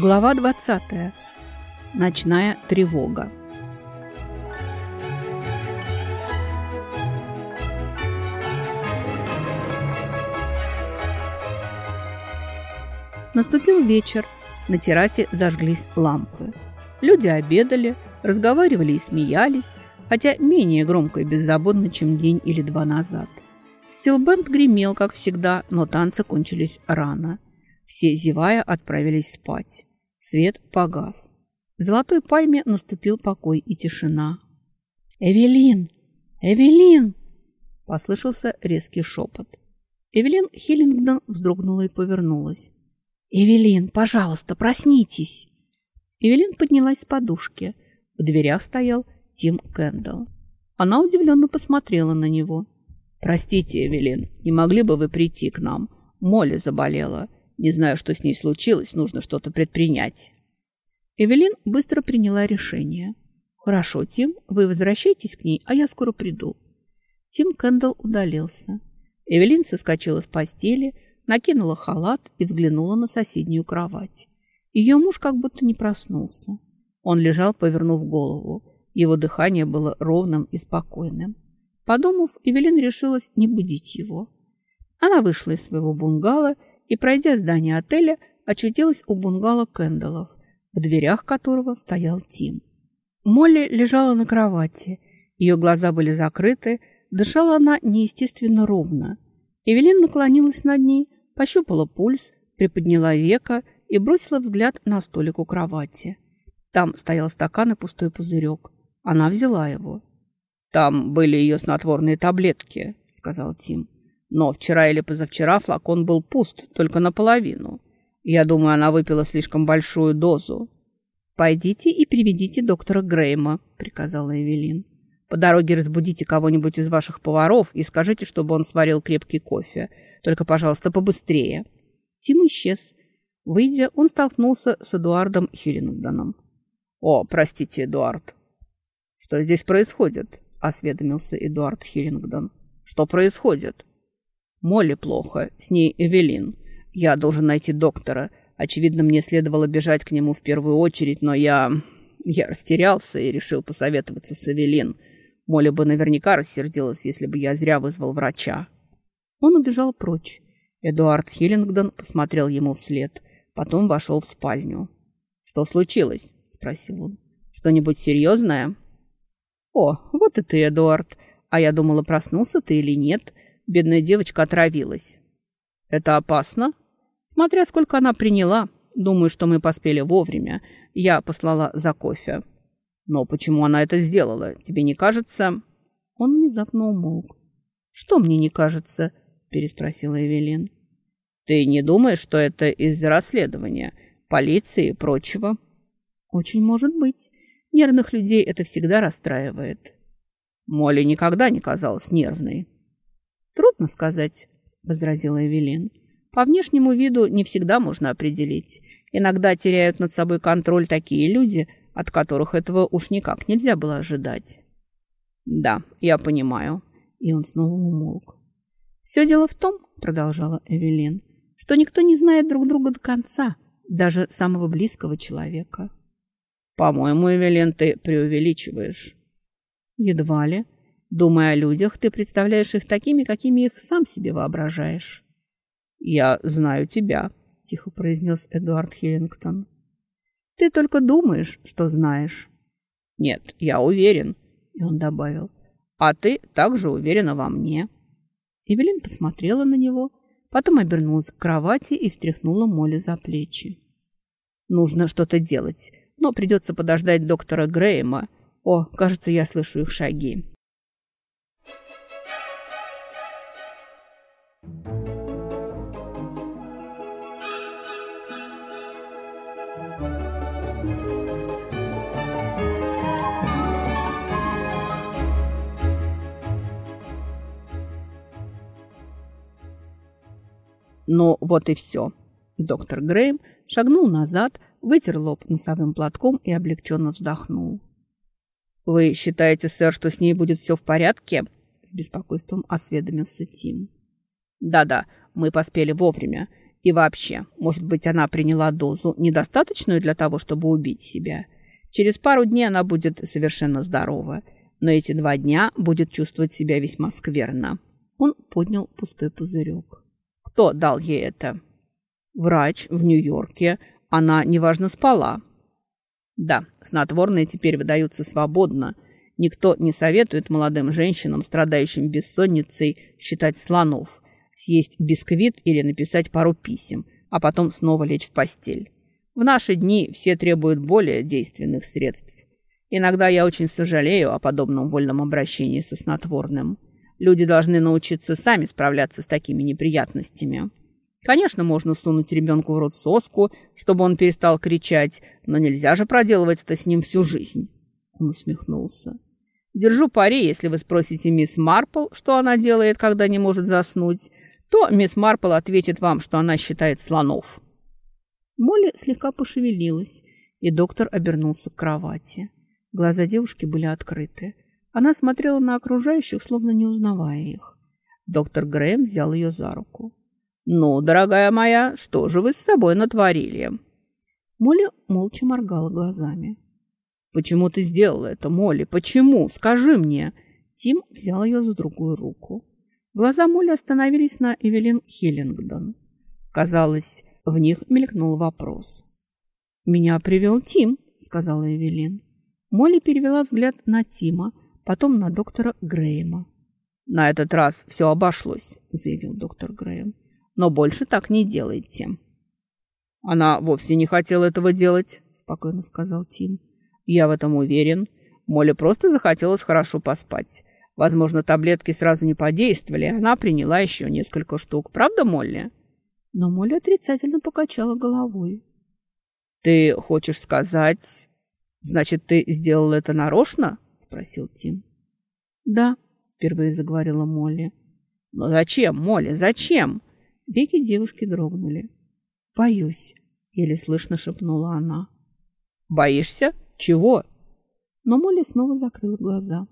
Глава 20. Ночная тревога. Наступил вечер. На террасе зажглись лампы. Люди обедали, разговаривали и смеялись, хотя менее громко и беззаботно, чем день или два назад. Стилбенд гремел, как всегда, но танцы кончились рано. Все, зевая, отправились спать. Свет погас. В золотой пальме наступил покой и тишина. «Эвелин! Эвелин!» Послышался резкий шепот. Эвелин Хиллингдон вздрогнула и повернулась. «Эвелин, пожалуйста, проснитесь!» Эвелин поднялась с подушки. В дверях стоял Тим Кэндалл. Она удивленно посмотрела на него. «Простите, Эвелин, не могли бы вы прийти к нам? Молли заболела. Не знаю, что с ней случилось, нужно что-то предпринять». Эвелин быстро приняла решение. «Хорошо, Тим, вы возвращайтесь к ней, а я скоро приду». Тим Кэндалл удалился. Эвелин соскочила с постели, накинула халат и взглянула на соседнюю кровать. Ее муж как будто не проснулся. Он лежал, повернув голову. Его дыхание было ровным и спокойным. Подумав, Эвелин решилась не будить его. Она вышла из своего бунгало и, пройдя здание отеля, очутилась у бунгало Кэндаллов, в дверях которого стоял Тим. Молли лежала на кровати. Ее глаза были закрыты, дышала она неестественно ровно. Эвелин наклонилась над ней, пощупала пульс, приподняла века и бросила взгляд на столик у кровати. Там стоял стакан и пустой пузырек. Она взяла его. «Там были ее снотворные таблетки», — сказал Тим. «Но вчера или позавчера флакон был пуст, только наполовину. Я думаю, она выпила слишком большую дозу». «Пойдите и приведите доктора Грейма», — приказала Эвелин. По дороге разбудите кого-нибудь из ваших поваров и скажите, чтобы он сварил крепкий кофе. Только, пожалуйста, побыстрее». Тим исчез. Выйдя, он столкнулся с Эдуардом Хиллингдоном. «О, простите, Эдуард». «Что здесь происходит?» – осведомился Эдуард Хиллингдон. «Что происходит?» «Молли плохо. С ней Эвелин. Я должен найти доктора. Очевидно, мне следовало бежать к нему в первую очередь, но я... Я растерялся и решил посоветоваться с Эвелин. Молли бы наверняка рассердилась, если бы я зря вызвал врача. Он убежал прочь. Эдуард Хиллингдон посмотрел ему вслед, потом вошел в спальню. «Что случилось?» – спросил он. «Что-нибудь серьезное?» «О, вот и ты, Эдуард. А я думала, проснулся ты или нет. Бедная девочка отравилась». «Это опасно?» «Смотря сколько она приняла. Думаю, что мы поспели вовремя. Я послала за кофе». «Но почему она это сделала? Тебе не кажется...» Он внезапно умолк. «Что мне не кажется?» – переспросила Эвелин. «Ты не думаешь, что это из-за расследования, полиции и прочего?» «Очень может быть. Нервных людей это всегда расстраивает». Молли никогда не казалась нервной. «Трудно сказать», – возразила Эвелин. «По внешнему виду не всегда можно определить. Иногда теряют над собой контроль такие люди, от которых этого уж никак нельзя было ожидать. «Да, я понимаю». И он снова умолк. «Все дело в том, — продолжала Эвелин, — что никто не знает друг друга до конца, даже самого близкого человека». «По-моему, Эвелин, ты преувеличиваешь». «Едва ли. Думая о людях, ты представляешь их такими, какими их сам себе воображаешь». «Я знаю тебя», — тихо произнес Эдуард Хиллингтон. Ты только думаешь, что знаешь. Нет, я уверен. И он добавил. А ты также уверена во мне. Эвелин посмотрела на него, потом обернулась к кровати и встряхнула Молли за плечи. Нужно что-то делать, но придется подождать доктора Грейма. О, кажется, я слышу их шаги. Ну, вот и все. Доктор Грейм шагнул назад, вытер лоб носовым платком и облегченно вздохнул. «Вы считаете, сэр, что с ней будет все в порядке?» С беспокойством осведомился Тим. «Да-да, мы поспели вовремя. И вообще, может быть, она приняла дозу, недостаточную для того, чтобы убить себя. Через пару дней она будет совершенно здорова, но эти два дня будет чувствовать себя весьма скверно. Он поднял пустой пузырек. Кто дал ей это? Врач в Нью-Йорке. Она, неважно, спала. Да, снотворные теперь выдаются свободно. Никто не советует молодым женщинам, страдающим бессонницей, считать слонов – съесть бисквит или написать пару писем, а потом снова лечь в постель. В наши дни все требуют более действенных средств. Иногда я очень сожалею о подобном вольном обращении со снотворным. Люди должны научиться сами справляться с такими неприятностями. Конечно, можно сунуть ребенку в рот соску, чтобы он перестал кричать, но нельзя же проделывать это с ним всю жизнь. Он усмехнулся. Держу пари, если вы спросите мисс Марпл, что она делает, когда не может заснуть, то мисс Марпл ответит вам, что она считает слонов». Молли слегка пошевелилась, и доктор обернулся к кровати. Глаза девушки были открыты. Она смотрела на окружающих, словно не узнавая их. Доктор Грэм взял ее за руку. «Ну, дорогая моя, что же вы с собой натворили?» Молли молча моргала глазами. «Почему ты сделала это, Молли? Почему? Скажи мне!» Тим взял ее за другую руку. Глаза Молли остановились на Эвелин Хиллингдон. Казалось, в них мелькнул вопрос. «Меня привел Тим», — сказала Эвелин. Молли перевела взгляд на Тима, потом на доктора Грэема. «На этот раз все обошлось», — заявил доктор Грэем. «Но больше так не делайте». «Она вовсе не хотела этого делать», — спокойно сказал Тим. «Я в этом уверен. Молли просто захотелось хорошо поспать. Возможно, таблетки сразу не подействовали, она приняла еще несколько штук. Правда, Молли? Но Молли отрицательно покачала головой. «Ты хочешь сказать... Значит, ты сделал это нарочно?» — спросил Тим. «Да», — впервые заговорила Молли. «Но зачем, Молли, зачем?» Веки девушки дрогнули. «Боюсь», — еле слышно шепнула она. «Боишься? Чего?» Но Молли снова закрыла глаза.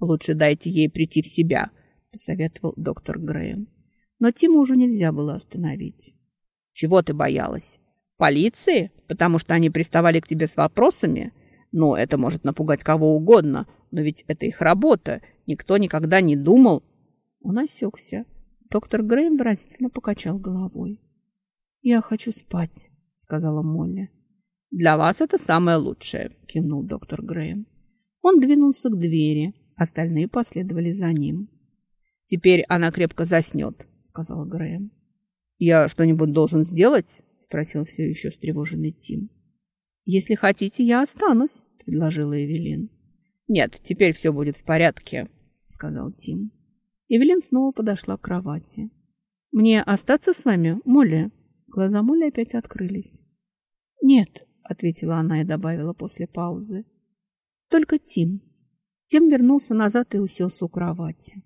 «Лучше дайте ей прийти в себя», – посоветовал доктор Грэем. Но Тиму уже нельзя было остановить. «Чего ты боялась? Полиции? Потому что они приставали к тебе с вопросами? Ну, это может напугать кого угодно, но ведь это их работа. Никто никогда не думал...» Он осекся. Доктор Грэем выразительно покачал головой. «Я хочу спать», — сказала Молли. «Для вас это самое лучшее», — кивнул доктор Грэем. Он двинулся к двери, Остальные последовали за ним. «Теперь она крепко заснет», — сказал Грэм. «Я что-нибудь должен сделать?» — спросил все еще встревоженный Тим. «Если хотите, я останусь», — предложила Эвелин. «Нет, теперь все будет в порядке», — сказал Тим. Эвелин снова подошла к кровати. «Мне остаться с вами, Молли?» Глаза Молли опять открылись. «Нет», — ответила она и добавила после паузы. «Только Тим». Тем вернулся назад и уселся у кровати.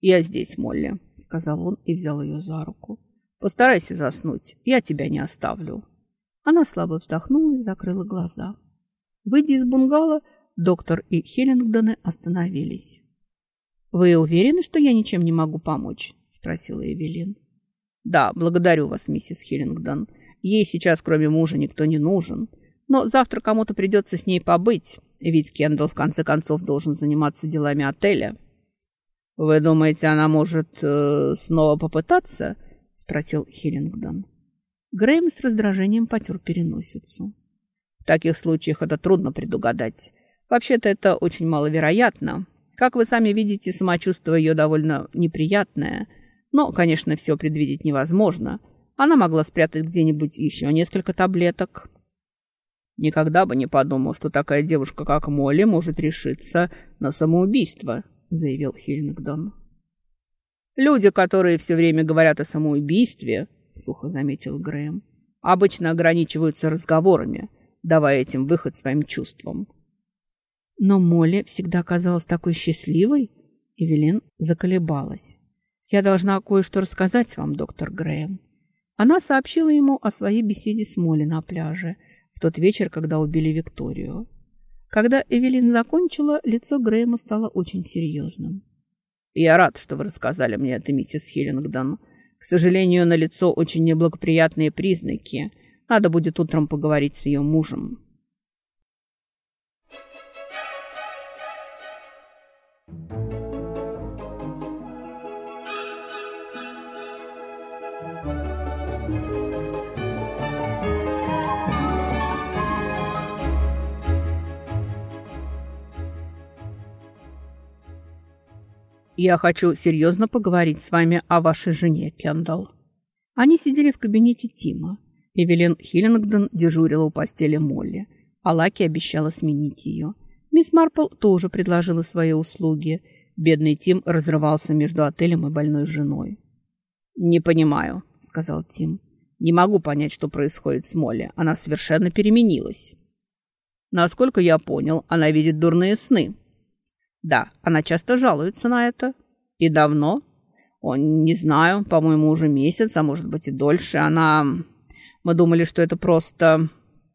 «Я здесь, Молли», — сказал он и взял ее за руку. «Постарайся заснуть, я тебя не оставлю». Она слабо вздохнула и закрыла глаза. Выйдя из бунгало, доктор и Хеллингдоны остановились. «Вы уверены, что я ничем не могу помочь?» – спросила Эвелин. «Да, благодарю вас, миссис Хиллингдон. Ей сейчас, кроме мужа, никто не нужен. Но завтра кому-то придется с ней побыть. Ведь Кендалл в конце концов должен заниматься делами отеля. «Вы думаете, она может э, снова попытаться?» – спросил Хиллингдон. Грэм с раздражением потер переносицу. «В таких случаях это трудно предугадать. Вообще-то это очень маловероятно. Как вы сами видите, самочувствие ее довольно неприятное. Но, конечно, все предвидеть невозможно. Она могла спрятать где-нибудь еще несколько таблеток, «Никогда бы не подумал, что такая девушка, как Молли, может решиться на самоубийство», — заявил Хильнгдон. «Люди, которые все время говорят о самоубийстве», — сухо заметил Грэм, «обычно ограничиваются разговорами, давая этим выход своим чувствам». Но Молли всегда казалась такой счастливой, Эвелин заколебалась. «Я должна кое-что рассказать вам, доктор Грэм». Она сообщила ему о своей беседе с Молли на пляже — в тот вечер, когда убили Викторию. Когда Эвелин закончила, лицо Грэма стало очень серьезным. «Я рад, что вы рассказали мне это, миссис Хиллингдон. К сожалению, на лицо очень неблагоприятные признаки. Надо будет утром поговорить с ее мужем. «Я хочу серьезно поговорить с вами о вашей жене, Кендалл». Они сидели в кабинете Тима. Эвелин Хиллингдон дежурила у постели Молли, а Лаки обещала сменить ее. Мисс Марпл тоже предложила свои услуги. Бедный Тим разрывался между отелем и больной женой. «Не понимаю», — сказал Тим. «Не могу понять, что происходит с Молли. Она совершенно переменилась». «Насколько я понял, она видит дурные сны», да, она часто жалуется на это. И давно? О, не знаю, по-моему, уже месяц, а может быть и дольше. Она... Мы думали, что это просто,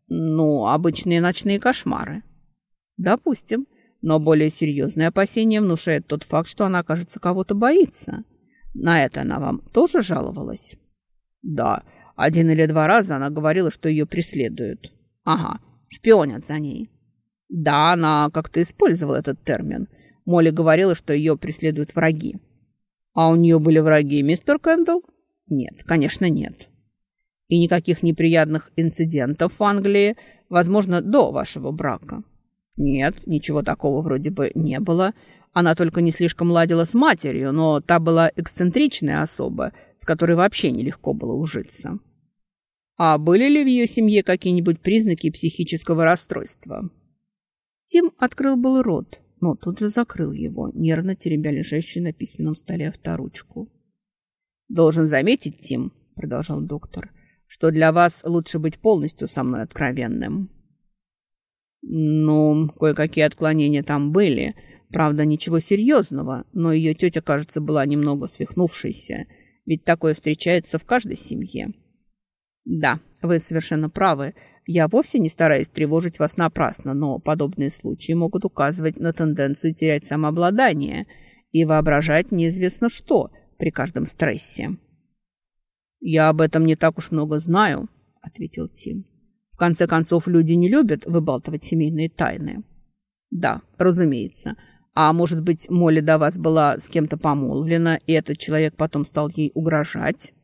ну, обычные ночные кошмары. Допустим. Но более серьезные опасения внушает тот факт, что она, кажется, кого-то боится. На это она вам тоже жаловалась? Да, один или два раза она говорила, что ее преследуют. Ага, шпионят за ней. Да, она как-то использовала этот термин – Молли говорила, что ее преследуют враги. А у нее были враги, мистер Кэндалл? Нет, конечно, нет. И никаких неприятных инцидентов в Англии, возможно, до вашего брака? Нет, ничего такого вроде бы не было. Она только не слишком ладила с матерью, но та была эксцентричная особа, с которой вообще нелегко было ужиться. А были ли в ее семье какие-нибудь признаки психического расстройства? Тим открыл был рот, но тут же закрыл его, нервно теребя лежащую на письменном столе авторучку. «Должен заметить, Тим», — продолжал доктор, «что для вас лучше быть полностью со мной откровенным». «Ну, кое-какие отклонения там были. Правда, ничего серьезного, но ее тетя, кажется, была немного свихнувшейся, ведь такое встречается в каждой семье». «Да, вы совершенно правы. Я вовсе не стараюсь тревожить вас напрасно, но подобные случаи могут указывать на тенденцию терять самообладание и воображать неизвестно что при каждом стрессе. «Я об этом не так уж много знаю», — ответил Тим. «В конце концов, люди не любят выбалтывать семейные тайны». «Да, разумеется. А может быть, Молли до вас была с кем-то помолвлена, и этот человек потом стал ей угрожать?»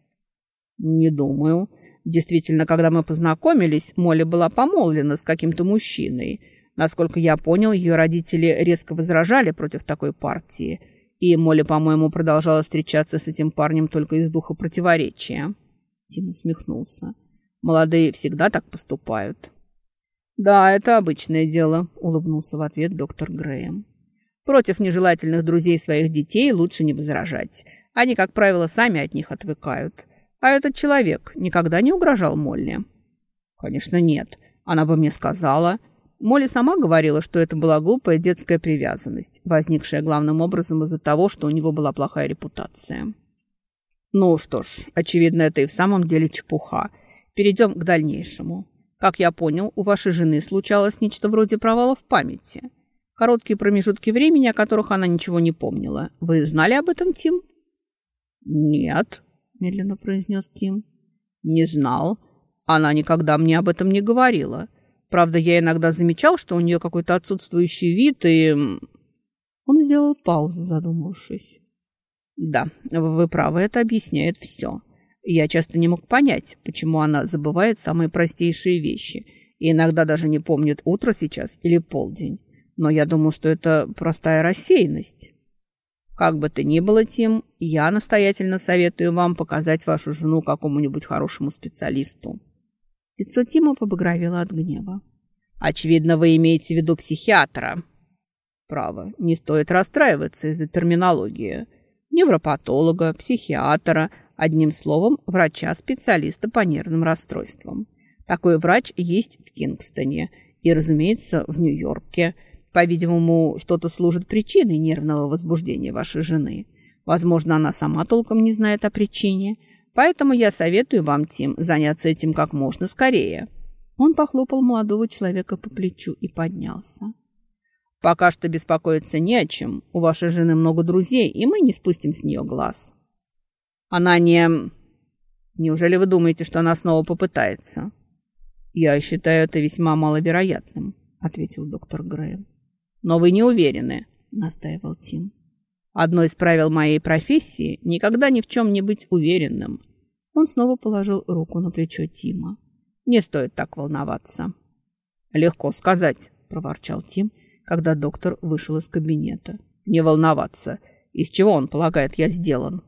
«Не думаю. Действительно, когда мы познакомились, Молли была помолвлена с каким-то мужчиной. Насколько я понял, ее родители резко возражали против такой партии. И Молли, по-моему, продолжала встречаться с этим парнем только из духа противоречия. Тим усмехнулся. Молодые всегда так поступают. «Да, это обычное дело», — улыбнулся в ответ доктор Грэем. «Против нежелательных друзей своих детей лучше не возражать. Они, как правило, сами от них отвыкают». А этот человек никогда не угрожал Молли? Конечно, нет. Она бы мне сказала. Молли сама говорила, что это была глупая детская привязанность, возникшая главным образом из-за того, что у него была плохая репутация. Ну что ж, очевидно, это и в самом деле чепуха. Перейдем к дальнейшему. Как я понял, у вашей жены случалось нечто вроде провала в памяти. Короткие промежутки времени, о которых она ничего не помнила. Вы знали об этом, Тим? Нет, – медленно произнес Тим. «Не знал. Она никогда мне об этом не говорила. Правда, я иногда замечал, что у нее какой-то отсутствующий вид, и...» Он сделал паузу, задумавшись. «Да, вы правы, это объясняет все. Я часто не мог понять, почему она забывает самые простейшие вещи и иногда даже не помнит утро сейчас или полдень. Но я думаю, что это простая рассеянность». Как бы то ни было, Тим, я настоятельно советую вам показать вашу жену какому-нибудь хорошему специалисту». Лицо Тима побагровело от гнева. «Очевидно, вы имеете в виду психиатра». «Право, не стоит расстраиваться из-за терминологии. Невропатолога, психиатра, одним словом, врача-специалиста по нервным расстройствам. Такой врач есть в Кингстоне и, разумеется, в Нью-Йорке». По-видимому, что-то служит причиной нервного возбуждения вашей жены. Возможно, она сама толком не знает о причине. Поэтому я советую вам, Тим, заняться этим как можно скорее». Он похлопал молодого человека по плечу и поднялся. «Пока что беспокоиться не о чем. У вашей жены много друзей, и мы не спустим с нее глаз». Она не... Неужели вы думаете, что она снова попытается?» «Я считаю это весьма маловероятным», — ответил доктор Грэем. «Но вы не уверены», — настаивал Тим. «Одно из правил моей профессии — никогда ни в чем не быть уверенным». Он снова положил руку на плечо Тима. «Не стоит так волноваться». «Легко сказать», — проворчал Тим, когда доктор вышел из кабинета. «Не волноваться. Из чего он полагает, я сделан?»